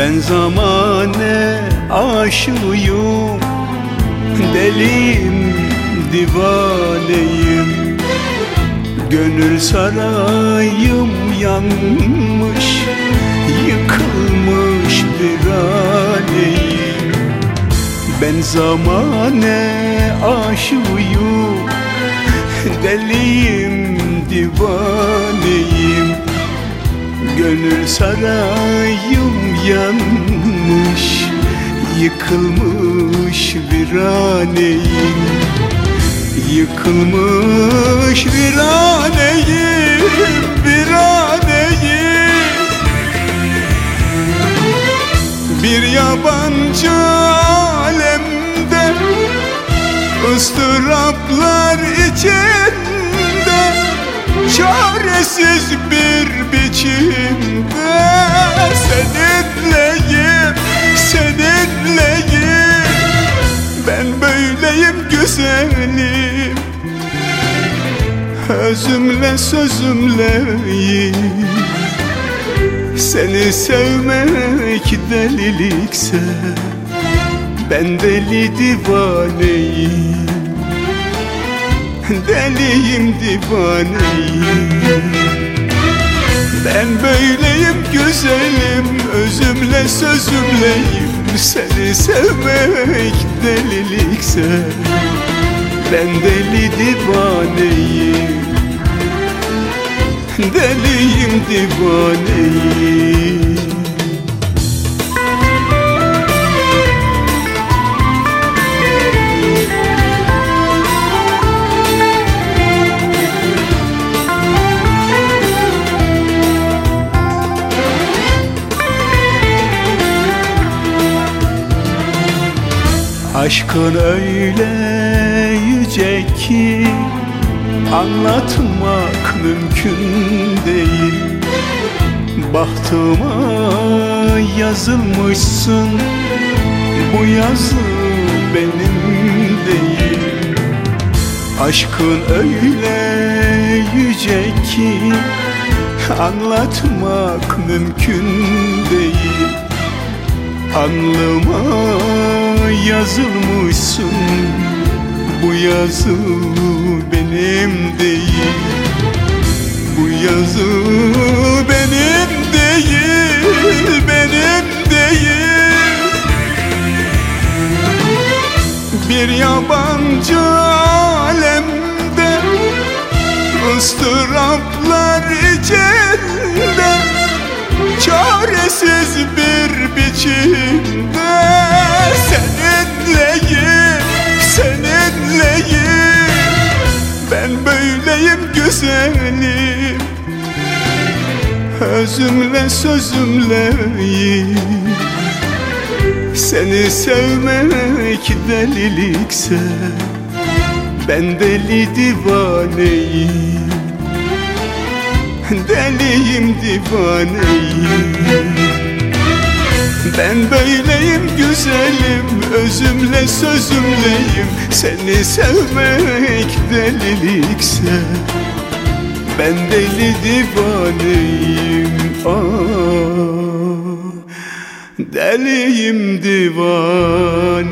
Ben zamane aşığıyım Deliyim divaneyim. Gönül sarayım yanmış Yıkılmış bir aleyim Ben zamane aşığıyım Deliyim divaneyim. Gönül sarayım yanmış Yıkılmış viraneyim Yıkılmış viraneyim Viraneyim Bir yabancı alemde ıstıraplar içinde Çaresiz bir biçimde Seninleyim, böyleyim güzelim. Özümle sözümleyim Seni sevmek delilikse Ben deli divaneyim. Deliyim divaneyim. Ben böyleyim güzelim Özümle sözümleyim Seni sevmek delilikse. Ben deli divaneyim Deliyim divaneyim Aşkın öyle yüce ki Anlatmak mümkün değil. Bahtıma yazılmışsın Bu yazı benim değil. Aşkın öyle yüce ki Anlatmak mümkün değil Anlıma yazılmışsın. Bu yazı benim değil. Bu yazı benim değil Benim değil. Bir yabancı alemde ıstıraplar içinde Çaresiz bir biçimde Seninleyim, seninleyim. Ben böyleyim güzelim. Özümle sözümleyim Seni sevmek delilikse Ben deli divaneyim. Deliyim divaneyim Ben böyleyim güzelim Özümle sözümleyim. Seni sevmek delilikse Ben deli divaneyim. Ah, Deliyim divaneyim